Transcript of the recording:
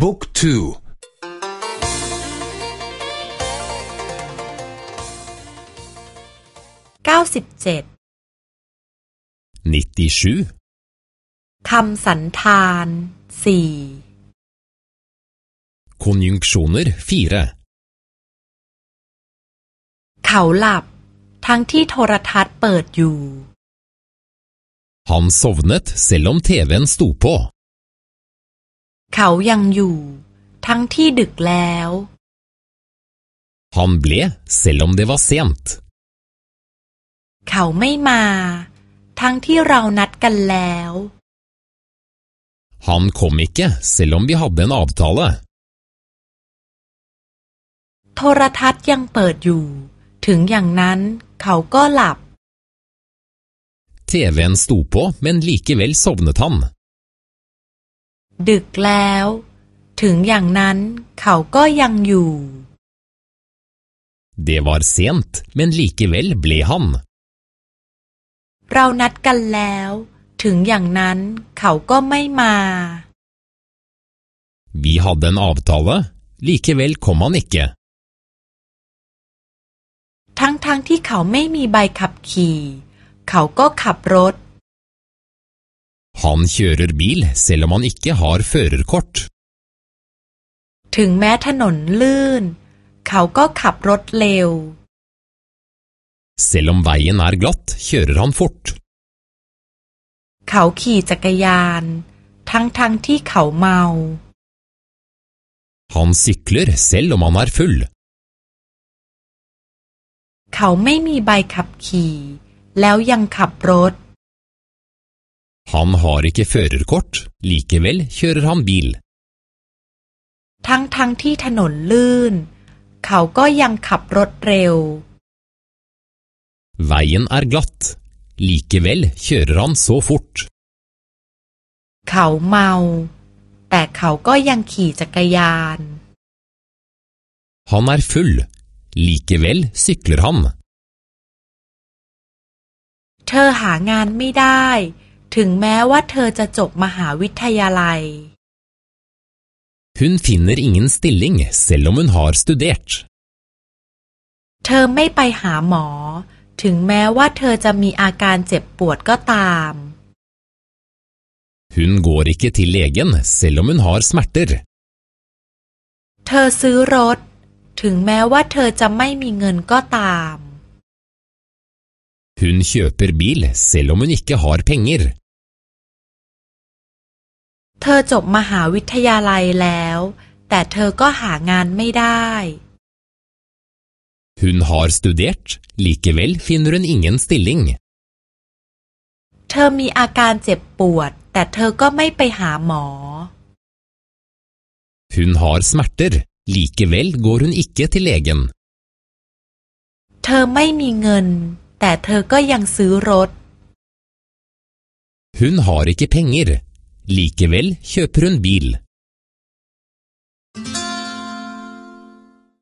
book twoเก้าสิบเจ็ด nittisjuคำสันธานสี่ konjunksjoner fire เขาหลับทั้งที่โทรทัศน์เปิดอยู่ Han sovnet selv om TV-en sto på เขายังอยู่ทั้งที่ดึกแล้ว Han ble selv om det var sent เขาไม่มาทั้งที่เรานัดกันแล้ว Han kom ikke selv om vi hadde en avtale โทรทัศน์ยังเปิดอยู่ ถึงอย่างนั้นเขาก็หลับ TV-en sto på, men likevel sovnet han ดึกแล้ว ถึงอย่างนั้นเขาก็ยังอยู่ Det var sent, men likevel ble han เรานัดกันแล้ว ถึงอย่างนั้นเขาก็ไม่มา Vi hadde en avtale, likevel kom han ikke ทั้งๆทที่เขาไม่มีใบขับขี่ เขาก็ขับรถ Han kjører bil selv om han ikke har førerkort ถึงแม้ถนนลื่น เขาก็ขับรถเร็ว Selv om veien er glatt, kjører han fort เขาขี่จักรยาน ทั้งๆทที่เขาเมา Han sykler selv om han er full เขาไม่มีใบขับขี่ แล้วยังขับรถ Han har ikke førerkort, likevel kjører han bil ทั้งๆทที่ถนนลื่น เขาก็ยังขับรถเร็ว Veien er glatt, likevel kjører han så fort เขาเมา แต่เขาก็ยังขี่จักรยาน Han er full, likevel sykler han เธอหางานไม่ได้ ถึงแม้ว่าเธอจะจบมหาวิทยาลัย Hun finner ingen stilling selv om hun har studert เธอไม่ไปหาหมอ ถึงแม้ว่าเธอจะมีอาการเจ็บปวดก็ตาม Hun går ikke til legen selv om hun har smerter เธอซื้อรถ ถึงแม้ว่าเธอจะไม่มีเงินก็ตาม Hun kjøper bil selv om hun ikke har penger เธอจบมหาวิทยาลัยแล้ว แต่เธอก็หางานไม่ได้ Hun har studert, likevel finner hun ingen stilling เธอมีอาการเจ็บปวด แต่เธอก็ไม่ไปหาหมอ Hun har smerter, likevel går hun ikke til legen เธอไม่มีเงิน แต่เธอก็ยังซื้อรถ Hun har ikke penger, likevel kjøper hun bil